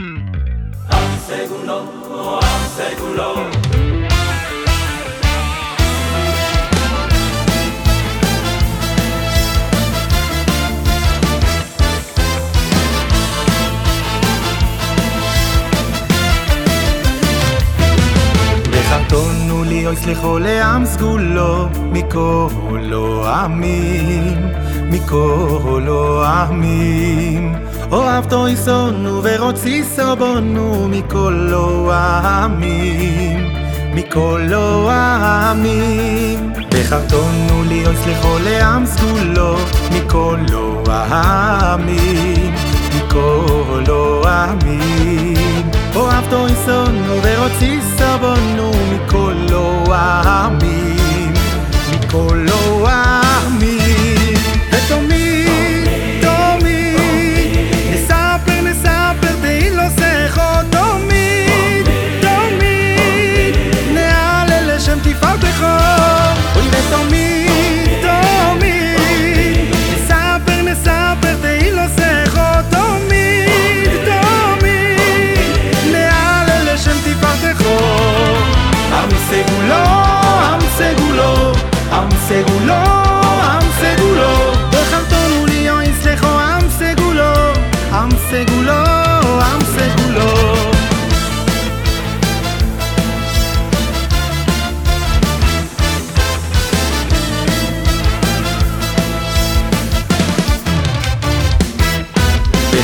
Hau segunoa hau segunoa וחרטונו לי אוי סליחו לעם סגולו מכל העמים, מכל העמים אוהבתו יסונו ורוצי סבונו מכל העמים, מכל העמים וחרטונו לי אוי סליחו לעם סגולו מכל העמים, מכל העמים אוהבתו יסונו ורוצי סבונו מכל העמים, מכל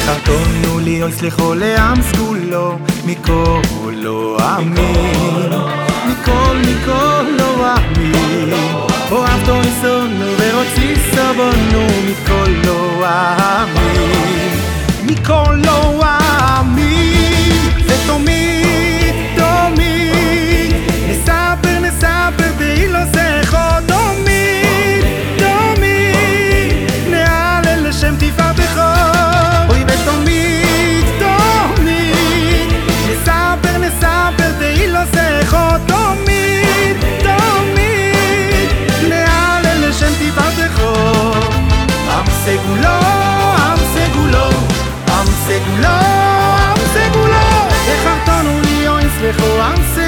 וחרטונו לי אוי סליחו לעם סגולו מכל העמים מכל מכל העמים אוהבתו יסונו ורוצי סבונו מכל העמים מכל סגולו עם סגולו עם סגולו עם סגולו. וחרטונו לי אוי סליחו עם סגולו